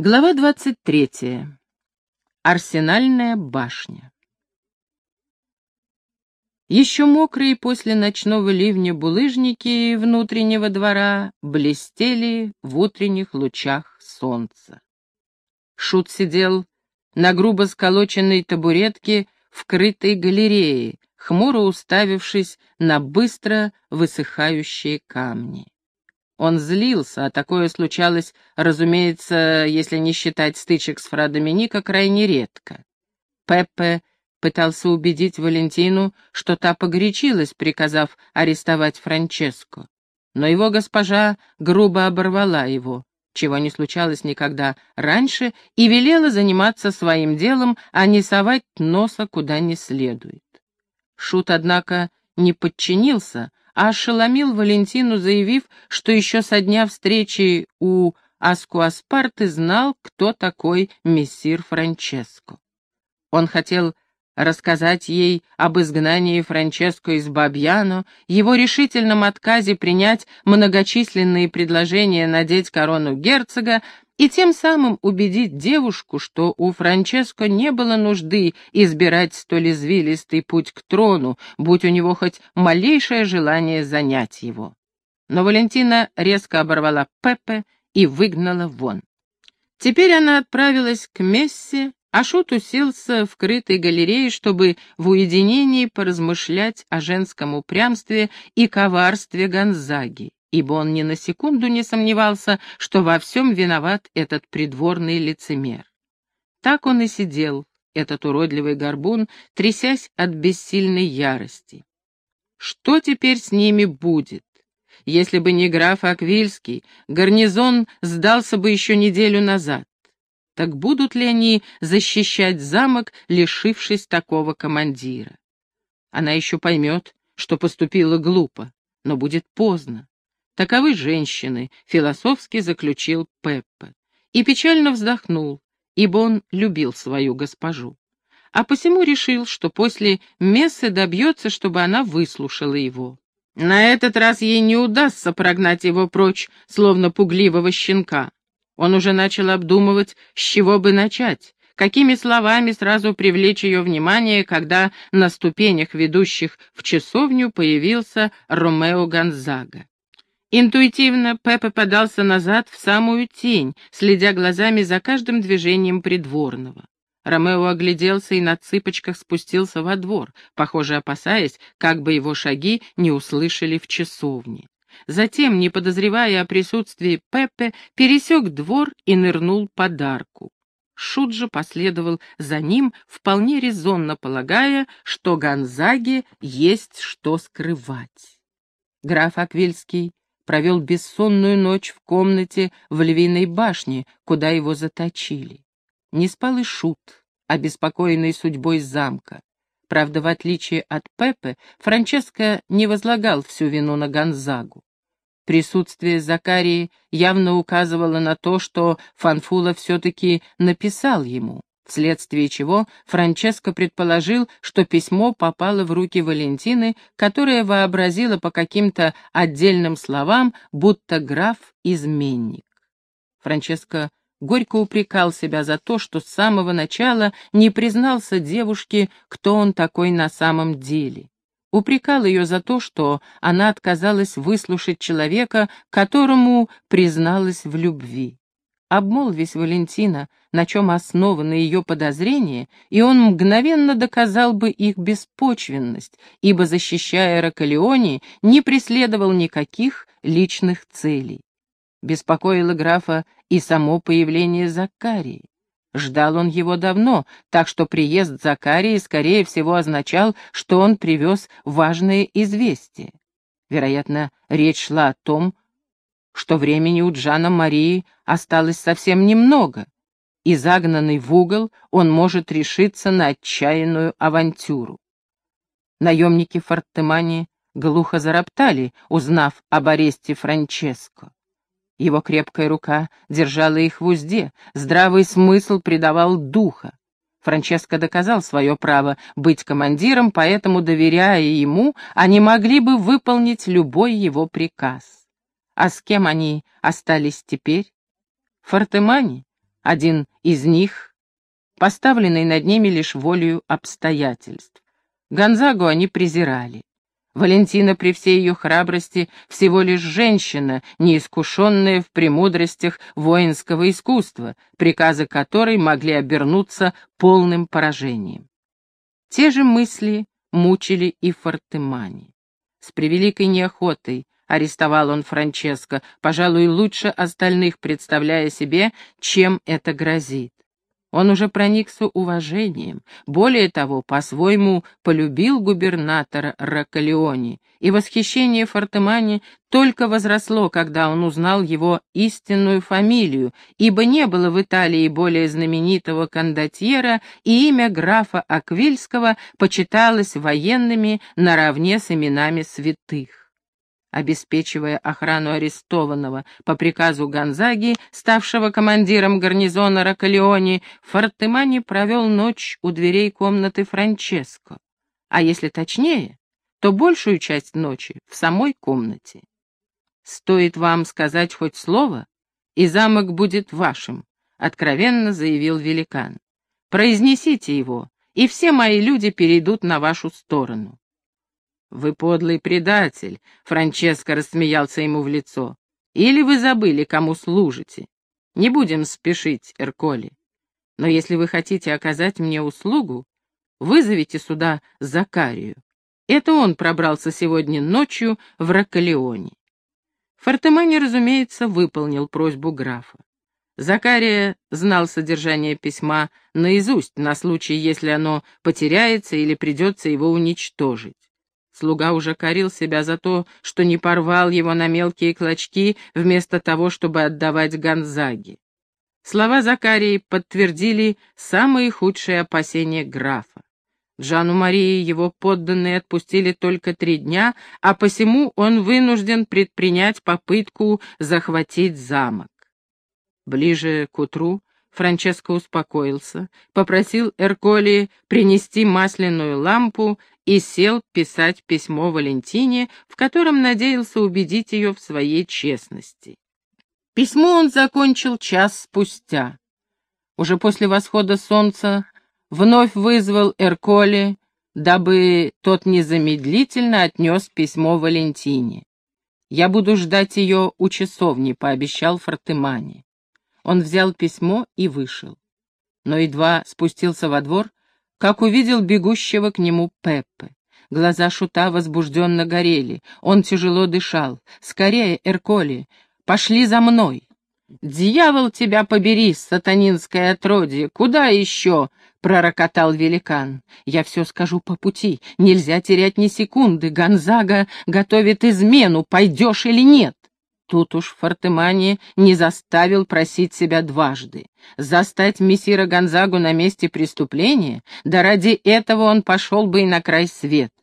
Глава 23. Арсенальная башня. Еще мокрые после ночного ливня булыжники внутреннего двора блестели в утренних лучах солнца. Шут сидел на грубо сколоченной табуретке в крытой галерее, хмуро уставившись на быстро высыхающие камни. Он злился, а такое случалось, разумеется, если не считать стычек с фра Доминика, крайне редко. Пеппе пытался убедить Валентину, что та погорячилась, приказав арестовать Франческо. Но его госпожа грубо оборвала его, чего не случалось никогда раньше, и велела заниматься своим делом, а не совать носа куда не следует. Шут, однако, не подчинился, ошеломил Валентину, заявив, что еще со дня встречи у Аскуаспарты знал, кто такой мессир Франческо. Он хотел рассказать ей об изгнании Франческо из Бабьяно, его решительном отказе принять многочисленные предложения надеть корону герцога и тем самым убедить девушку, что у Франческо не было нужды избирать столь извилистый путь к трону, будь у него хоть малейшее желание занять его. Но Валентина резко оборвала Пепе и выгнала вон. Теперь она отправилась к Мессе, а Шут уселся в крытой галерее, чтобы в уединении поразмышлять о женском упрямстве и коварстве Гонзаги ибо он ни на секунду не сомневался, что во всем виноват этот придворный лицемер. Так он и сидел, этот уродливый горбун, трясясь от бессильной ярости. Что теперь с ними будет? Если бы не граф Аквильский, гарнизон сдался бы еще неделю назад. Так будут ли они защищать замок, лишившись такого командира? Она еще поймет, что поступила глупо, но будет поздно. Таковы женщины, философски заключил Пеппа. И печально вздохнул, ибо он любил свою госпожу. А посему решил, что после мессы добьется, чтобы она выслушала его. На этот раз ей не удастся прогнать его прочь, словно пугливого щенка. Он уже начал обдумывать, с чего бы начать, какими словами сразу привлечь ее внимание, когда на ступенях, ведущих в часовню, появился Ромео Гонзага. Интуитивно Пеппа подался назад в самую тень, следя глазами за каждым движением придворного. Ромео огляделся и на цыпочках спустился во двор, похоже, опасаясь, как бы его шаги не услышали в часовне. Затем, не подозревая о присутствии Пеппе, пересек двор и нырнул под арку. Шут же последовал за ним, вполне резонно полагая, что Гонзаге есть что скрывать. Граф Аквильский провел бессонную ночь в комнате в Львиной башне, куда его заточили. Не спал и Шут, обеспокоенный судьбой замка. Правда, в отличие от Пепе, Франческо не возлагал всю вину на Гонзагу. Присутствие Закарии явно указывало на то, что Фанфула все-таки написал ему вследствие чего Франческо предположил, что письмо попало в руки Валентины, которая вообразила по каким-то отдельным словам, будто граф — изменник. Франческо горько упрекал себя за то, что с самого начала не признался девушке, кто он такой на самом деле. Упрекал ее за то, что она отказалась выслушать человека, которому призналась в любви. Обмолвись Валентина, на чем основаны ее подозрения, и он мгновенно доказал бы их беспочвенность, ибо, защищая Рокалеони, не преследовал никаких личных целей. Беспокоило графа и само появление Закарии. Ждал он его давно, так что приезд Закарии, скорее всего, означал, что он привез важное известие. Вероятно, речь шла о том, что времени у Джана Марии осталось совсем немного, и загнанный в угол он может решиться на отчаянную авантюру. Наемники Фортемани глухо зароптали, узнав об аресте Франческо. Его крепкая рука держала их в узде, здравый смысл придавал духа. Франческо доказал свое право быть командиром, поэтому, доверяя ему, они могли бы выполнить любой его приказ. А с кем они остались теперь? Фортемани один из них, поставленный над ними лишь волею обстоятельств. Гонзагу они презирали. Валентина при всей ее храбрости всего лишь женщина, неискушенная в премудростях воинского искусства, приказы которой могли обернуться полным поражением. Те же мысли мучили и Фортемани. С превеликой неохотой арестовал он Франческо, пожалуй, лучше остальных представляя себе, чем это грозит. Он уже проникся уважением, более того, по-своему полюбил губернатора Роккалеони, и восхищение Фортемани только возросло, когда он узнал его истинную фамилию, ибо не было в Италии более знаменитого кондотьера, и имя графа Аквильского почиталось военными наравне с именами святых обеспечивая охрану арестованного по приказу Гонзаги, ставшего командиром гарнизона Рокалеони, Фортемани провел ночь у дверей комнаты Франческо, а если точнее, то большую часть ночи в самой комнате. «Стоит вам сказать хоть слово, и замок будет вашим», — откровенно заявил великан. «Произнесите его, и все мои люди перейдут на вашу сторону». «Вы подлый предатель», — Франческо рассмеялся ему в лицо. «Или вы забыли, кому служите? Не будем спешить, Эрколи. Но если вы хотите оказать мне услугу, вызовите сюда Закарию. Это он пробрался сегодня ночью в Роккалеоне». Фортемани, разумеется, выполнил просьбу графа. Закария знал содержание письма наизусть на случай, если оно потеряется или придется его уничтожить. Слуга уже корил себя за то, что не порвал его на мелкие клочки, вместо того, чтобы отдавать Гонзаге. Слова Закарии подтвердили самые худшие опасения графа. Жану Марии его подданные отпустили только три дня, а посему он вынужден предпринять попытку захватить замок. Ближе к утру Франческо успокоился, попросил Эрколи принести масляную лампу и сел писать письмо Валентине, в котором надеялся убедить ее в своей честности. Письмо он закончил час спустя. Уже после восхода солнца вновь вызвал Эрколи, дабы тот незамедлительно отнес письмо Валентине. «Я буду ждать ее у часовни», — пообещал Фортемани. Он взял письмо и вышел. Но едва спустился во двор, как увидел бегущего к нему Пеппе. Глаза шута возбужденно горели, он тяжело дышал. «Скорее, Эрколи, пошли за мной!» «Дьявол тебя побери, сатанинское отродье! Куда еще?» — пророкотал великан. «Я все скажу по пути. Нельзя терять ни секунды. Гонзага готовит измену. Пойдешь или нет?» Тут уж Фортемани не заставил просить себя дважды. Застать мессира Гонзагу на месте преступления, да ради этого он пошел бы и на край света.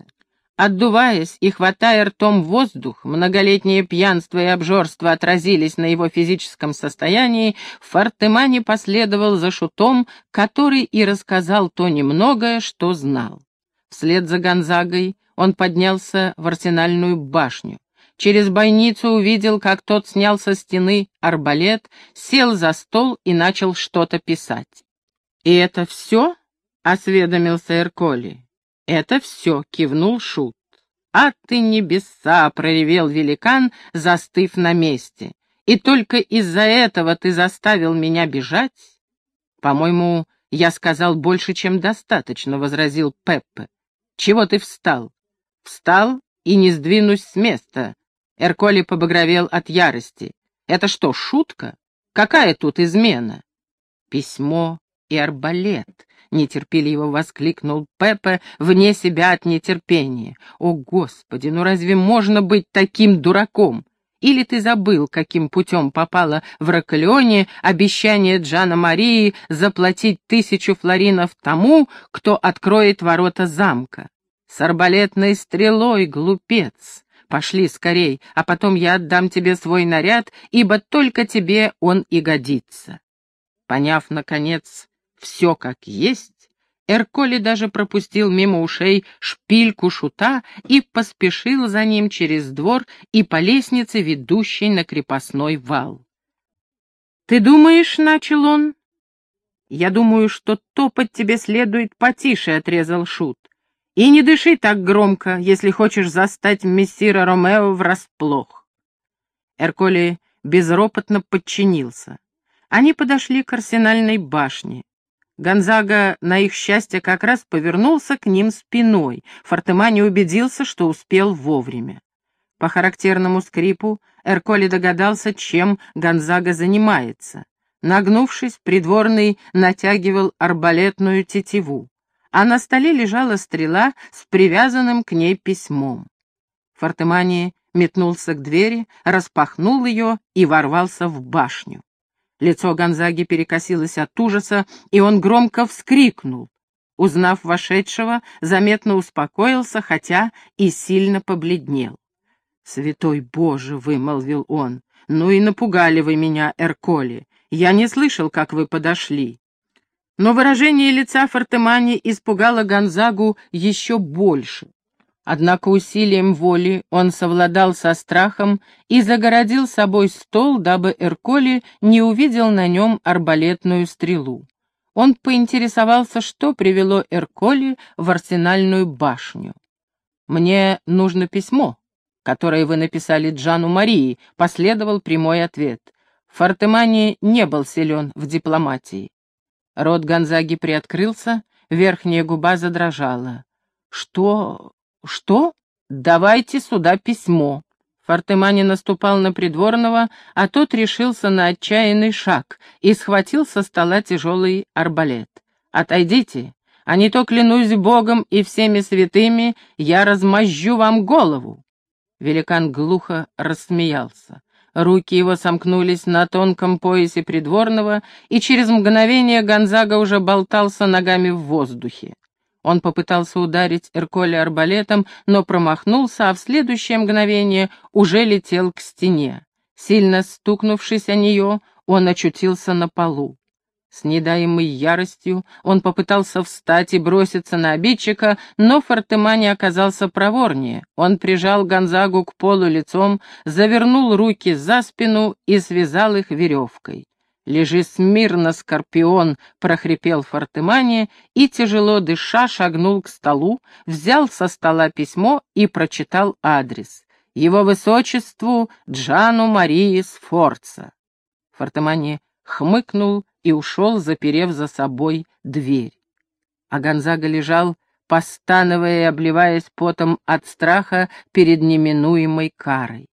Отдуваясь и хватая ртом воздух, многолетнее пьянство и обжорство отразились на его физическом состоянии, Фортемани последовал за шутом, который и рассказал то немногое, что знал. Вслед за Гонзагой он поднялся в арсенальную башню. Через бойницу увидел, как тот снял со стены арбалет, сел за стол и начал что-то писать. «И это все?» — осведомился Эрколи. «Это все», — кивнул Шут. «А ты небеса!» — проревел великан, застыв на месте. «И только из-за этого ты заставил меня бежать?» «По-моему, я сказал больше, чем достаточно», — возразил Пеппе. «Чего ты встал?» «Встал и не сдвинусь с места», Эрколи побагровел от ярости. «Это что, шутка? Какая тут измена?» «Письмо и арбалет», — нетерпеливо воскликнул Пепе вне себя от нетерпения. «О, Господи, ну разве можно быть таким дураком? Или ты забыл, каким путем попало в Рокалеоне обещание Джана Марии заплатить тысячу флоринов тому, кто откроет ворота замка? С арбалетной стрелой, глупец!» Пошли скорей, а потом я отдам тебе свой наряд, ибо только тебе он и годится. Поняв, наконец, все как есть, Эрколи даже пропустил мимо ушей шпильку шута и поспешил за ним через двор и по лестнице, ведущей на крепостной вал. «Ты думаешь, — начал он, Я думаю, что топать тебе следует потише, — отрезал Шут. И не дыши так громко, если хочешь застать мессира Ромео врасплох. Эрколи безропотно подчинился. Они подошли к арсенальной башне. Гонзага, на их счастье, как раз повернулся к ним спиной. Фортемани убедился, что успел вовремя. По характерному скрипу Эрколи догадался, чем Гонзага занимается. Нагнувшись, придворный натягивал арбалетную тетиву, а на столе лежала стрела с привязанным к ней письмом. Фортемани метнулся к двери, распахнул ее и ворвался в башню. Лицо Гонзаги перекосилось от ужаса, и он громко вскрикнул. Узнав вошедшего, заметно успокоился, хотя и сильно побледнел. «Святой Боже!» — вымолвил он. «Ну и напугали вы меня, Эрколи. Я не слышал, как вы подошли». Но выражение лица Фортемани испугало Гонзагу еще больше. Однако усилием воли он совладал со страхом и загородил собой стол, дабы Эрколи не увидел на нем арбалетную стрелу. Он поинтересовался, что привело Эрколи в арсенальную башню. «Мне нужно письмо», которое вы написали Джану Марии», — последовал прямой ответ. Фортемани не был силен в дипломатии. Рот Гонзаги приоткрылся, верхняя губа задрожала. «Что? Что? Давайте сюда письмо». Фортемани наступал на придворного, а тот решился на отчаянный шаг и схватил со стола тяжелый арбалет. «Отойдите, а не то, клянусь Богом и всеми святыми, я размозжу вам голову». Великан глухо рассмеялся. Руки его сомкнулись на тонком поясе придворного, и через мгновение Гонзага уже болтался ногами в воздухе. Он попытался ударить Эрколя арбалетом, но промахнулся, а в следующее мгновение уже летел к стене. Сильно стукнувшись о нее, он очутился на полу. С недаемой яростью он попытался встать и броситься на обидчика, но Фортемани оказался проворнее. Он прижал Гонзагу к полу лицом, завернул руки за спину и связал их веревкой. «Лежи смирно, Скорпион!» — прохрипел Фортемани и, тяжело дыша, шагнул к столу, взял со стола письмо и прочитал адрес. «Его высочеству Джану Марии Сфорца». Фортемани хмыкнул и ушел, заперев за собой дверь. А Гонзага лежал, постановая и обливаясь потом от страха перед неминуемой карой.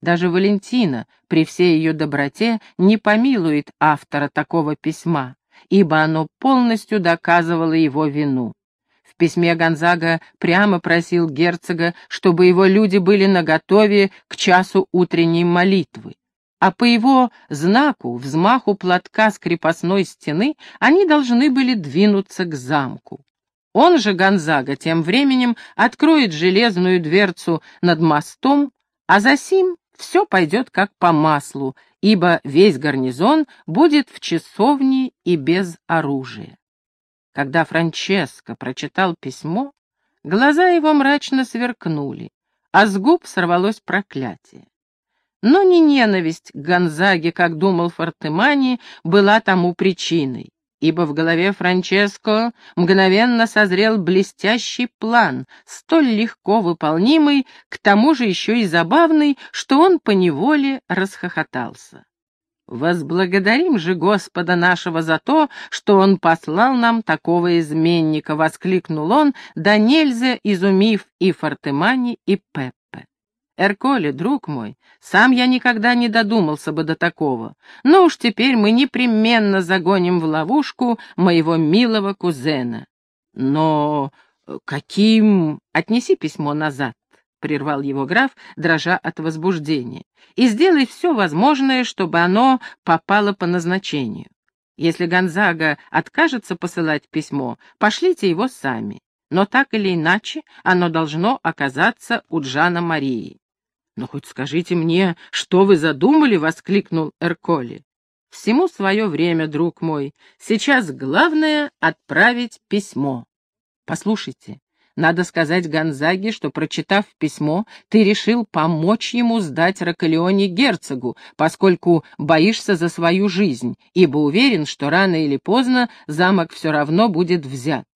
Даже Валентина, при всей ее доброте, не помилует автора такого письма, ибо оно полностью доказывало его вину. В письме Гонзага прямо просил герцога, чтобы его люди были наготове к часу утренней молитвы а по его знаку, взмаху платка с крепостной стены, они должны были двинуться к замку. Он же, Гонзага, тем временем откроет железную дверцу над мостом, а за сим все пойдет как по маслу, ибо весь гарнизон будет в часовне и без оружия. Когда Франческо прочитал письмо, глаза его мрачно сверкнули, а с губ сорвалось проклятие. Но не ненависть к Гонзаге, как думал Фортемани, была тому причиной, ибо в голове Франческо мгновенно созрел блестящий план, столь легко выполнимый, к тому же еще и забавный, что он поневоле расхохотался. «Возблагодарим же Господа нашего за то, что Он послал нам такого изменника!» — воскликнул он, да нельзя изумив и Фортемани, и Пеп. Эрколи, друг мой, сам я никогда не додумался бы до такого, но уж теперь мы непременно загоним в ловушку моего милого кузена. Но э, каким... Отнеси письмо назад, — прервал его граф, дрожа от возбуждения, и сделай все возможное, чтобы оно попало по назначению. Если Гонзага откажется посылать письмо, пошлите его сами. Но так или иначе оно должно оказаться у Джана Марии. «Ну хоть скажите мне, что вы задумали?» — воскликнул Эрколи. «Всему свое время, друг мой. Сейчас главное — отправить письмо. Послушайте, Надо сказать Гонзаге, что, прочитав письмо, ты решил помочь ему сдать Рокалеоне герцогу, поскольку боишься за свою жизнь, ибо уверен, что рано или поздно замок все равно будет взят.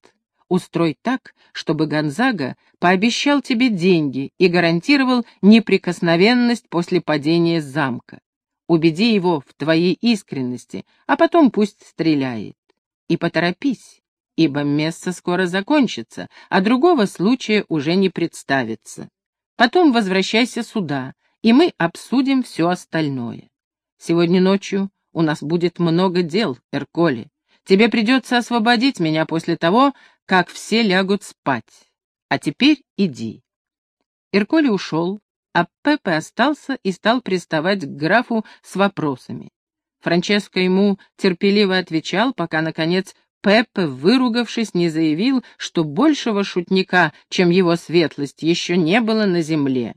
Устрой так, чтобы Гонзага пообещал тебе деньги и гарантировал неприкосновенность после падения замка. Убеди его в твоей искренности, а потом пусть стреляет. И поторопись, ибо место скоро закончится, а другого случая уже не представится. Потом возвращайся сюда, и мы обсудим все остальное. Сегодня ночью у нас будет много дел, Эрколи. Тебе придется освободить меня после того, как все лягут спать. А теперь иди». Эрколи ушел, а Пепе остался и стал приставать к графу с вопросами. Франческо ему терпеливо отвечал, пока, наконец, Пеппе, выругавшись, не заявил, что большего шутника, чем его светлость, еще не было на земле.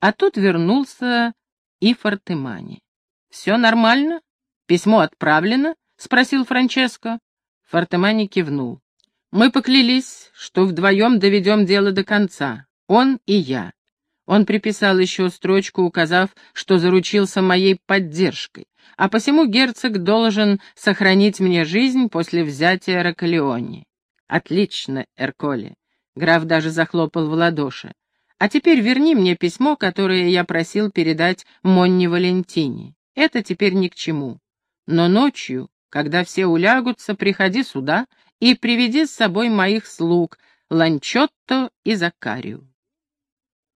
А тут вернулся и Фортемани. «Все нормально? Письмо отправлено?» — спросил Франческо. Фортемани кивнул. «Мы поклялись, что вдвоем доведем дело до конца, он и я». Он приписал еще строчку, указав, что заручился моей поддержкой а посему герцог должен сохранить мне жизнь после взятия Рокалеони. Отлично, Эрколи. Граф даже захлопал в ладоши. А теперь верни мне письмо, которое я просил передать Монне Валентине. Это теперь ни к чему. Но ночью, когда все улягутся, приходи сюда и приведи с собой моих слуг, Ланчотто и Закарию.